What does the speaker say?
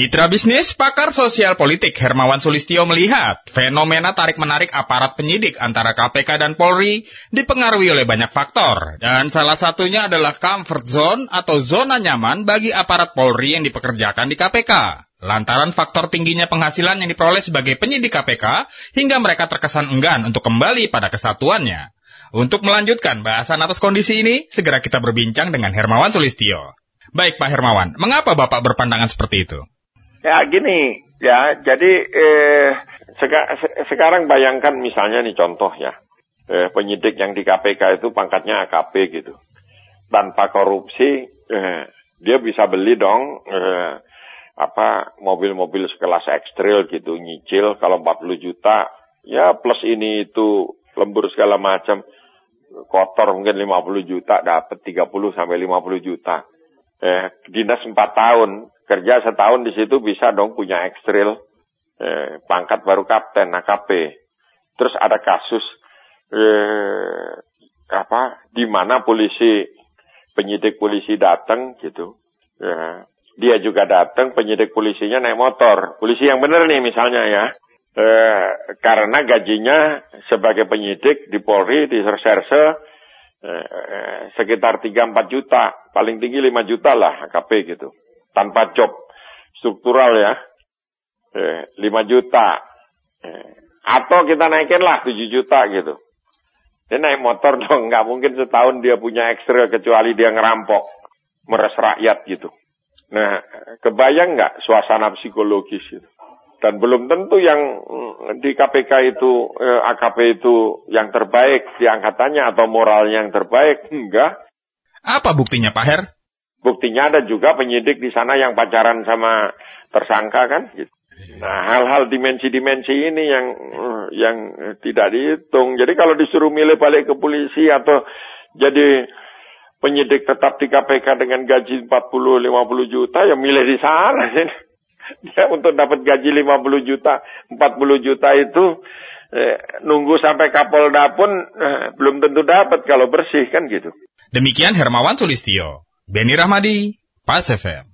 Mitra bisnis pakar sosial politik Hermawan Sulistio melihat fenomena tarik-menarik aparat penyidik antara KPK dan Polri dipengaruhi oleh banyak faktor. Dan salah satunya adalah comfort zone atau zona nyaman bagi aparat Polri yang dipekerjakan di KPK. Lantaran faktor tingginya penghasilan yang diperoleh sebagai penyidik KPK hingga mereka terkesan enggan untuk kembali pada kesatuannya. Untuk melanjutkan bahasan atas kondisi ini, segera kita berbincang dengan Hermawan Sulistio. Baik Pak Hermawan, mengapa Bapak berpandangan seperti itu? Ya gini, ya jadi eh, seka, sekarang bayangkan misalnya nih contoh ya, eh, penyidik yang di KPK itu pangkatnya AKP gitu, tanpa korupsi eh, dia bisa beli dong eh, apa mobil-mobil sekelas ekstril gitu, nyicil kalau 40 juta, ya plus ini itu lembur segala macam, kotor mungkin 50 juta dapat 30 sampai 50 juta. Eh, dinas 4 tahun, kerja setahun di situ bisa dong punya ekstril eh, pangkat baru kapten AKP terus ada kasus eh, apa di mana polisi penyidik polisi datang gitu. Ya, dia juga datang penyidik polisinya naik motor. Polisi yang benar nih misalnya ya. Eh, karena gajinya sebagai penyidik di Polri di Serserse eh, sekitar 3-4 juta. Paling tinggi 5 juta lah AKP gitu tanpa job struktural ya. Eh, 5 juta. Eh, atau kita naikin lah 7 juta gitu. Dia naik motor dong, nggak mungkin setahun dia punya ekstra kecuali dia ngerampok, meres rakyat gitu. Nah, kebayang nggak suasana psikologis itu? Dan belum tentu yang mm, di KPK itu, eh, AKP itu yang terbaik di angkatannya atau moralnya yang terbaik. Enggak. Apa buktinya Pak Her? Buktinya ada juga penyidik di sana yang pacaran sama tersangka kan. Gitu. Nah, hal-hal dimensi-dimensi ini yang yang tidak dihitung. Jadi kalau disuruh milih balik ke polisi atau jadi penyidik tetap di KPK dengan gaji 40 50 juta ya milih di sana. Dia untuk dapat gaji 50 juta, 40 juta itu eh, nunggu sampai Kapolda pun eh, belum tentu dapat kalau bersih kan gitu. Demikian Hermawan Sulistio. Benny Rahmadi, Pas FM.